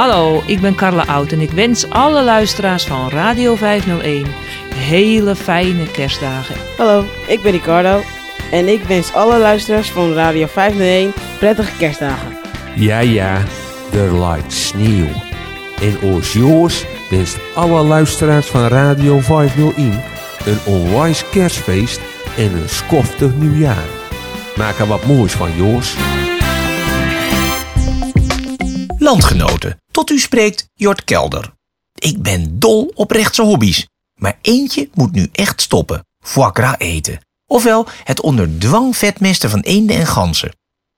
Hallo, ik ben Carla Oud en ik wens alle luisteraars van Radio 501 hele fijne kerstdagen. Hallo, ik ben Ricardo en ik wens alle luisteraars van Radio 501 prettige kerstdagen. Ja, ja, er lijkt sneeuw. En ons Joos wenst alle luisteraars van Radio 501 een onwijs kerstfeest en een skoftig nieuwjaar. Maak er wat moois van, Joos. Landgenoten, tot u spreekt Jort Kelder. Ik ben dol op rechtse hobby's, maar eentje moet nu echt stoppen. Foie gras eten. Ofwel het onder dwang vetmesten van eenden en ganzen.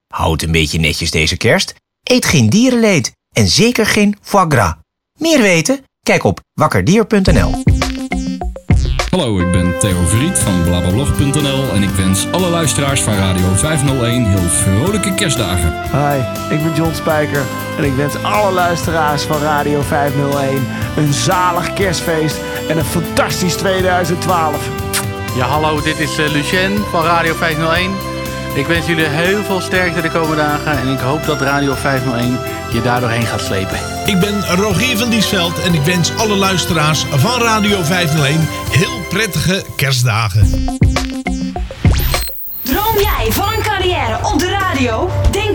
Houd een beetje netjes deze kerst. Eet geen dierenleed en zeker geen foie gras. Meer weten? Kijk op wakkerdier.nl. Hallo, ik ben Theo Vriet van blablablog.nl en ik wens alle luisteraars van Radio 501 heel vrolijke kerstdagen. Hi, ik ben John Spijker en ik wens alle luisteraars van Radio 501 een zalig kerstfeest en een fantastisch 2012. Ja, hallo, dit is uh, Lucien van Radio 501. Ik wens jullie heel veel sterkte de komende dagen en ik hoop dat Radio 501 je daar doorheen gaat slepen. Ik ben Rogier van Diesveld en ik wens alle luisteraars van Radio 501 heel prettige kerstdagen. Droom jij van een carrière op de radio?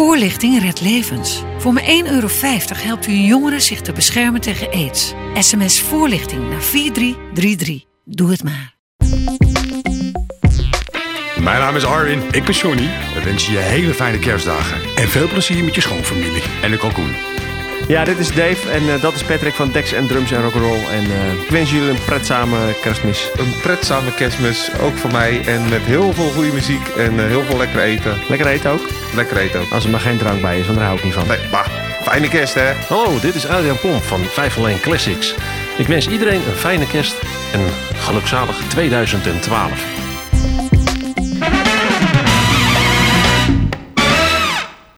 Voorlichting redt levens. Voor maar 1,50 euro helpt u een jongere zich te beschermen tegen aids. SMS voorlichting naar 4333. Doe het maar. Mijn naam is Arwin. Ik ben Johnny. We wensen je hele fijne kerstdagen. En veel plezier met je schoonfamilie. En de kalkoen. Ja, dit is Dave en uh, dat is Patrick van Dex en Drums en Rock'n'Roll. En uh, ik wens jullie een pretzame kerstmis. Een pretzame kerstmis, ook voor mij. En met heel veel goede muziek en uh, heel veel lekker eten. Lekker eten ook? Lekker eten ook. Als er maar geen drank bij is, want daar hou ik niet van. Nee, maar fijne kerst hè. Hallo, dit is Adrian Pomp van 501 Classics. Ik wens iedereen een fijne kerst en een gelukzalig 2012.